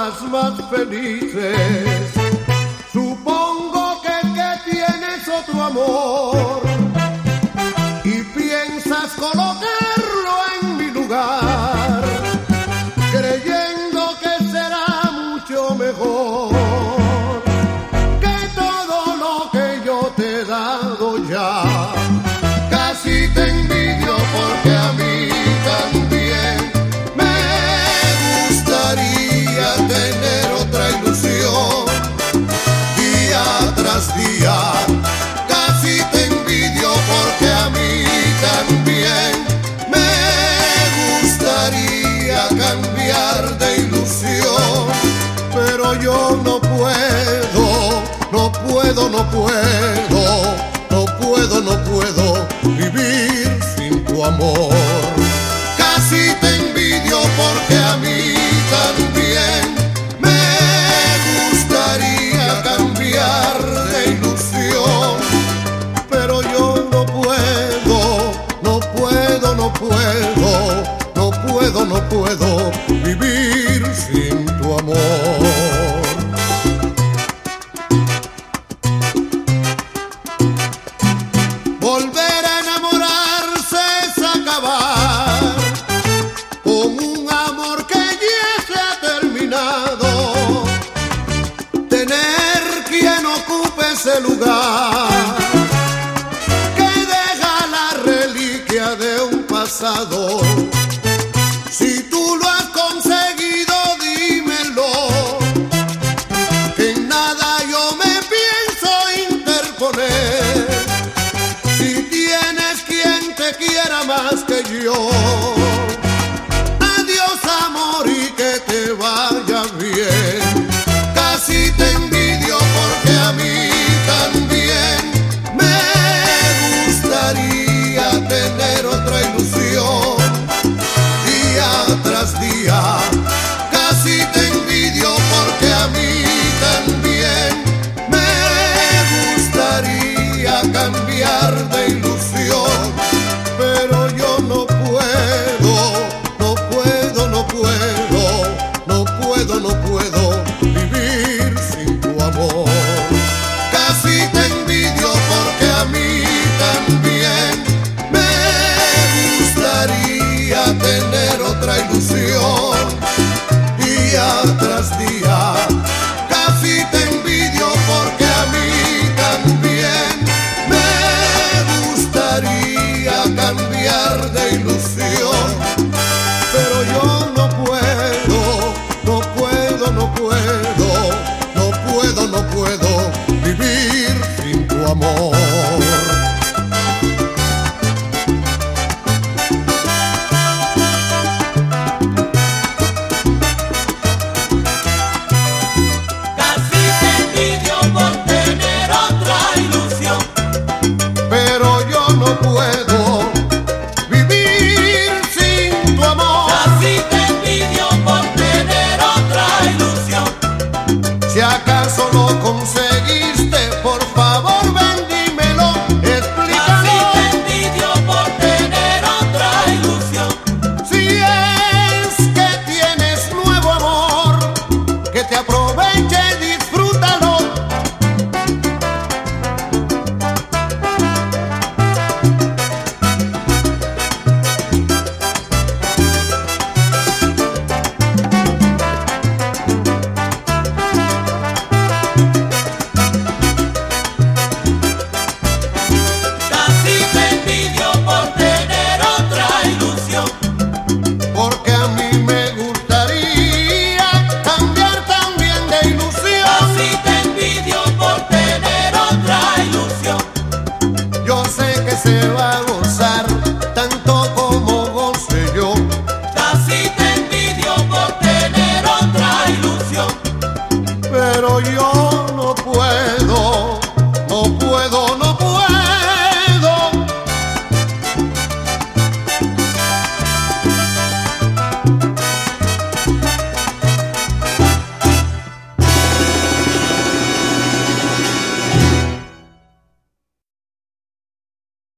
horas más felices. Supongo que, que tienes otro amor cambiar de ilusión, pero yo no puedo, no puedo, no puedo, no puedo, no puedo vivir sin tu amor. No puedo vivir sin tu amor. Volver a enamorarse es acabar con un amor que ya se ha terminado. Tener quien ocupe ese lugar que deja la reliquia de un pasado. quiera más que yo. Adiós amor y que te vaya bien. Casi te envidio porque a mí también me gustaría tener otra ilusión día tras día. canción y atrás de Puedo vivir sin tu amor. Así te envidio por tener otra ilusión. Si acaso no conseguí. Se va a gozar tanto como gozo yo. Ya te envidio por tener otra ilusión, pero yo.